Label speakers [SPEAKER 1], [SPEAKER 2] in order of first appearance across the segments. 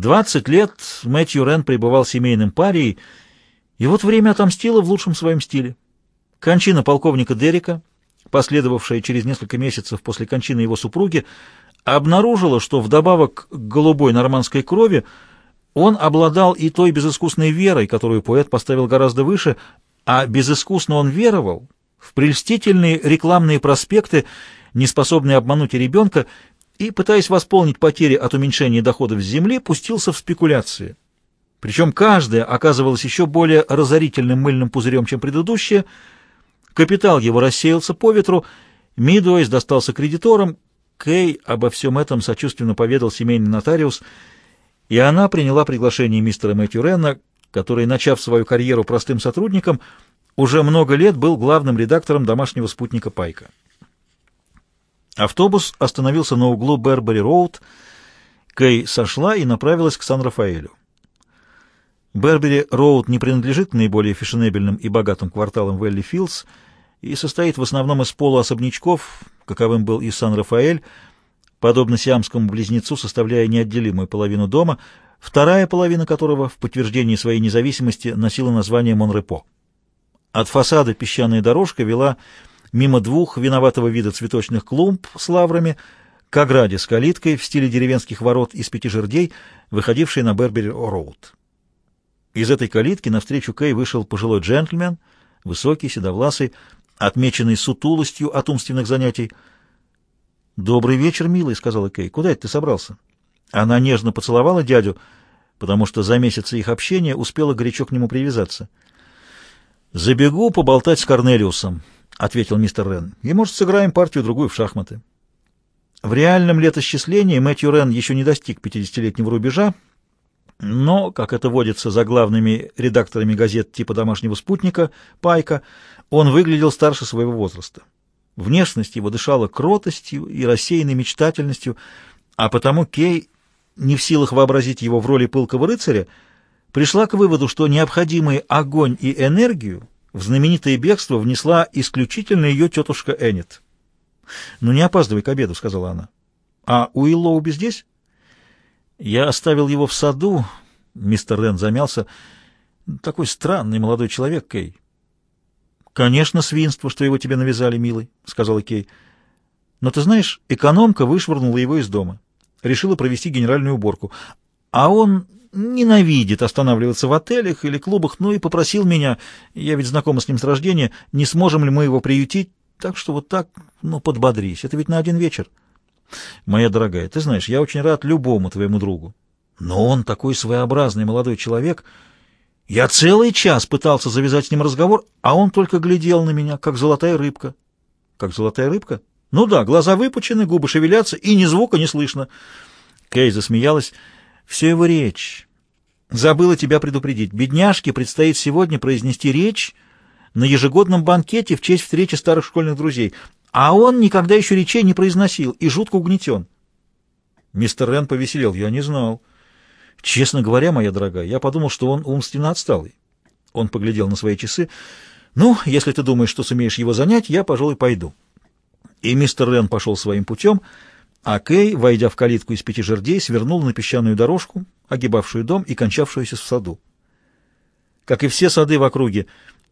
[SPEAKER 1] Двадцать лет Мэтью Рен пребывал семейным парией, и вот время отомстило в лучшем своем стиле. Кончина полковника Дерека, последовавшая через несколько месяцев после кончины его супруги, обнаружила, что вдобавок к голубой нормандской крови он обладал и той безыскусной верой, которую поэт поставил гораздо выше, а безыскусно он веровал в прельстительные рекламные проспекты, не способные обмануть и ребенка, и, пытаясь восполнить потери от уменьшения доходов с земли, пустился в спекуляции. Причем каждая оказывалась еще более разорительным мыльным пузырем, чем предыдущая. Капитал его рассеялся по ветру, Мидуэйс достался кредиторам, Кей обо всем этом сочувственно поведал семейный нотариус, и она приняла приглашение мистера Мэтью Ренна, который, начав свою карьеру простым сотрудником, уже много лет был главным редактором домашнего спутника Пайка. Автобус остановился на углу Бербери-Роуд. Кей сошла и направилась к Сан-Рафаэлю. Бербери-Роуд не принадлежит наиболее фешенебельным и богатым кварталам Велли-Филдс и состоит в основном из полуособнячков, каковым был и Сан-Рафаэль, подобно сиамскому близнецу, составляя неотделимую половину дома, вторая половина которого в подтверждении своей независимости носила название Монрепо. От фасада песчаная дорожка вела мимо двух виноватого вида цветочных клумб с лаврами к ограде с калиткой в стиле деревенских ворот из пяти жердей, выходившей на Бербери-Роуд. Из этой калитки навстречу Кей вышел пожилой джентльмен, высокий, седовласый, отмеченный сутулостью от умственных занятий. «Добрый вечер, милый», — сказала Кей. «Куда это ты собрался?» Она нежно поцеловала дядю, потому что за месяцы их общения успела горячо к нему привязаться. «Забегу поболтать с Корнелиусом», — ответил мистер Рен. «И, может, сыграем партию-другую в шахматы». В реальном летосчислении Мэтью Рен еще не достиг 50-летнего рубежа, но, как это водится за главными редакторами газет типа «Домашнего спутника» Пайка, он выглядел старше своего возраста. Внешность его дышала кротостью и рассеянной мечтательностью, а потому Кей, не в силах вообразить его в роли пылкого рыцаря, пришла к выводу, что необходимый огонь и энергию в знаменитое бегство внесла исключительно ее тетушка Эннет. «Ну не опаздывай к обеду», — сказала она. «А Уиллоуби здесь?» «Я оставил его в саду», — мистер Рен замялся. «Такой странный молодой человек, Кей. «Конечно, свинство, что его тебе навязали, милый», — сказала Кей. «Но ты знаешь, экономка вышвырнула его из дома. Решила провести генеральную уборку. А он ненавидит останавливаться в отелях или клубах, ну и попросил меня, я ведь знакома с ним с рождения, не сможем ли мы его приютить, так что вот так, ну, подбодрись. Это ведь на один вечер». «Моя дорогая, ты знаешь, я очень рад любому твоему другу. Но он такой своеобразный молодой человек...» Я целый час пытался завязать с ним разговор, а он только глядел на меня, как золотая рыбка. Как золотая рыбка? Ну да, глаза выпучены, губы шевелятся, и ни звука не слышно. Кей засмеялась. Все его речь. Забыла тебя предупредить. Бедняжке предстоит сегодня произнести речь на ежегодном банкете в честь встречи старых школьных друзей. А он никогда еще речей не произносил и жутко угнетен. Мистер Рен повеселел. Я не знал. Честно говоря, моя дорогая, я подумал, что он умственно отсталый. Он поглядел на свои часы. «Ну, если ты думаешь, что сумеешь его занять, я, пожалуй, пойду». И мистер Рен пошел своим путем, а Кей, войдя в калитку из пяти жердей, свернул на песчаную дорожку, огибавшую дом и кончавшуюся в саду. Как и все сады в округе,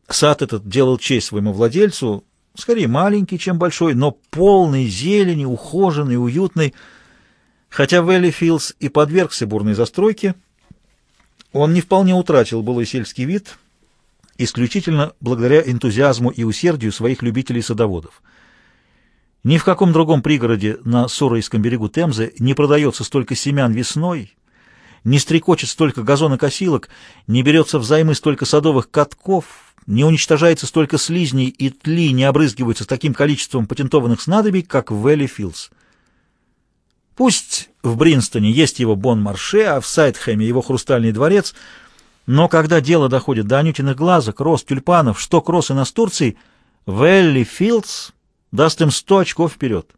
[SPEAKER 1] сад этот делал честь своему владельцу, скорее маленький, чем большой, но полный зелени, ухоженный, уютный, Хотя Вэлли Филдс и подвергся бурной застройке, он не вполне утратил былой сельский вид, исключительно благодаря энтузиазму и усердию своих любителей-садоводов. Ни в каком другом пригороде на Суройском берегу Темзы не продается столько семян весной, не стрекочет столько газонокосилок, не берется взаймы столько садовых катков, не уничтожается столько слизней и тли не обрызгиваются таким количеством патентованных снадобий, как в Вэлли Филдс. Пусть в Бринстоне есть его Бон-Марше, а в Сайтхэме его Хрустальный дворец, но когда дело доходит до анютиных глазок, роз тюльпанов, шток роз и настурций, Велли Филдс даст им сто очков вперед.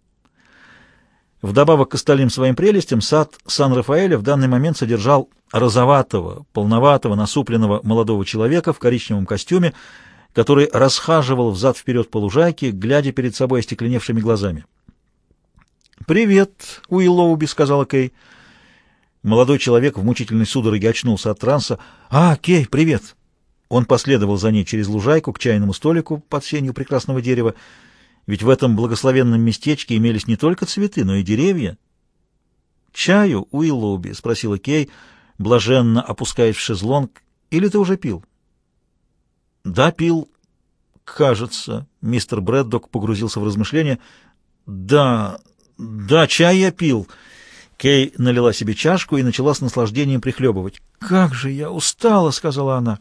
[SPEAKER 1] Вдобавок к остальным своим прелестям, сад Сан-Рафаэля в данный момент содержал розоватого, полноватого, насупленного молодого человека в коричневом костюме, который расхаживал взад-вперед по лужайке, глядя перед собой остекленевшими глазами. «Привет, Уиллоуби», — сказала Кей. Молодой человек в мучительной судороге очнулся от транса. «А, Кей, привет!» Он последовал за ней через лужайку к чайному столику под сенью прекрасного дерева, ведь в этом благословенном местечке имелись не только цветы, но и деревья. «Чаю, Уиллоуби?» — спросила Кей, блаженно опускаясь в шезлонг. «Или ты уже пил?» «Да, пил. Кажется». Мистер Брэддок погрузился в размышления. «Да, да, чай я пил». Кей налила себе чашку и начала с наслаждением прихлебывать. «Как же я устала!» — сказала она.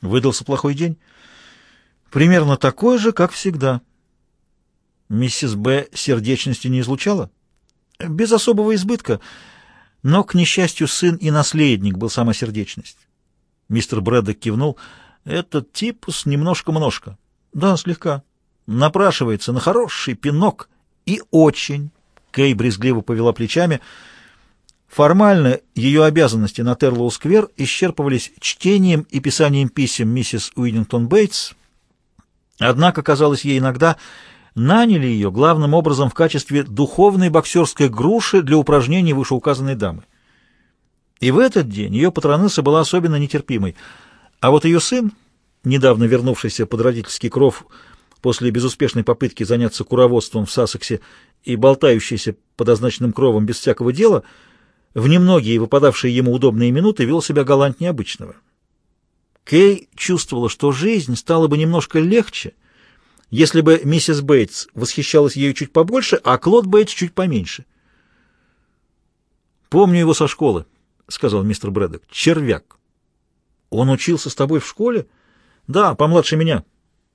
[SPEAKER 1] «Выдался плохой день?» «Примерно такой же, как всегда». Миссис Б. сердечности не излучала? Без особого избытка, но, к несчастью, сын и наследник был сама сердечность. Мистер Брэддок кивнул. Этот типус немножко-множко. Да, слегка. Напрашивается на хороший пинок и очень. Кей брезгливо повела плечами. Формально ее обязанности на Терлоу-сквер исчерпывались чтением и писанием писем миссис Уидингтон Бейтс. Однако, казалось ей иногда, наняли ее главным образом в качестве духовной боксерской груши для упражнений вышеуказанной дамы. И в этот день ее патронесса была особенно нетерпимой. А вот ее сын, недавно вернувшийся под родительский кров после безуспешной попытки заняться куроводством в Сассексе и болтающийся под означенным кровом без всякого дела, в немногие выпадавшие ему удобные минуты вел себя галантнее обычного. Кей чувствовала, что жизнь стала бы немножко легче, если бы миссис Бейтс восхищалась ею чуть побольше, а Клод Бейтс чуть поменьше. «Помню его со школы», — сказал мистер Брэддок. «Червяк». «Он учился с тобой в школе?» «Да, помладше меня.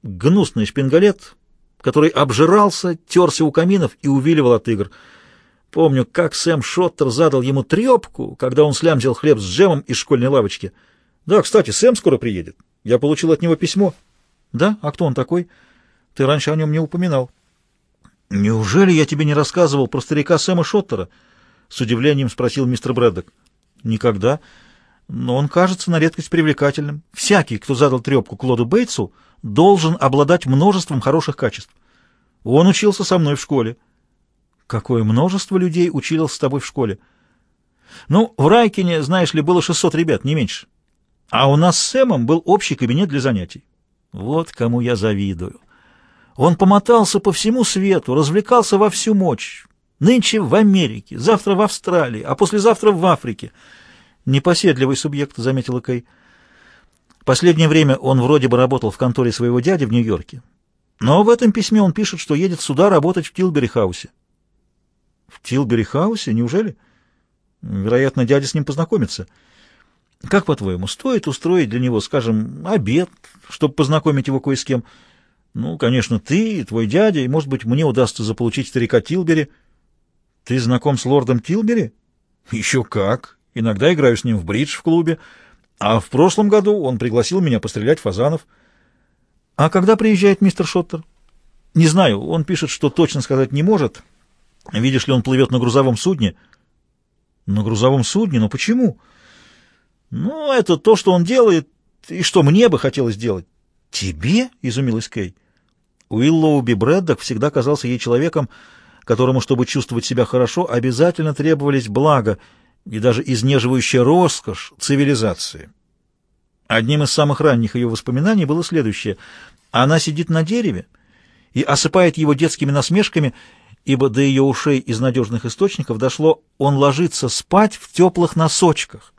[SPEAKER 1] Гнусный шпингалет, который обжирался, терся у каминов и увиливал от игр. Помню, как Сэм Шоттер задал ему трепку, когда он слямзил хлеб с джемом из школьной лавочки. Да, кстати, Сэм скоро приедет. Я получил от него письмо». «Да? А кто он такой?» Ты раньше о нем не упоминал. Неужели я тебе не рассказывал про старика Сэма Шоттера? С удивлением спросил мистер Брэддок. Никогда. Но он кажется на редкость привлекательным. Всякий, кто задал трепку Клоду Бейтсу, должен обладать множеством хороших качеств. Он учился со мной в школе. Какое множество людей училось с тобой в школе? Ну, в Райкине, знаешь ли, было 600 ребят, не меньше. А у нас с Сэмом был общий кабинет для занятий. Вот кому я завидую. Он помотался по всему свету, развлекался во всю мощь. Нынче в Америке, завтра в Австралии, а послезавтра в Африке. Непоседливый субъект, заметила Кей. Последнее время он вроде бы работал в конторе своего дяди в Нью-Йорке. Но в этом письме он пишет, что едет сюда работать в Тилбери-хаусе. В Тилбери-хаусе? Неужели? Вероятно, дядя с ним познакомится. Как, по-твоему, стоит устроить для него, скажем, обед, чтобы познакомить его кое с кем? Ну, конечно, ты, твой дядя, и, может быть, мне удастся заполучить старика Тилбери. Ты знаком с лордом Тилбери? Еще как. Иногда играю с ним в бридж в клубе. А в прошлом году он пригласил меня пострелять фазанов. А когда приезжает мистер Шоттер? Не знаю, он пишет, что точно сказать не может. Видишь ли, он плывет на грузовом судне. На грузовом судне? Но почему? Ну, это то, что он делает, и что мне бы хотелось делать. «Тебе?» — изумилась Кей. Уиллоуби Брэддок всегда казался ей человеком, которому, чтобы чувствовать себя хорошо, обязательно требовались блага и даже изнеживающая роскошь цивилизации. Одним из самых ранних ее воспоминаний было следующее. Она сидит на дереве и осыпает его детскими насмешками, ибо до ее ушей из надежных источников дошло, он ложится спать в теплых носочках.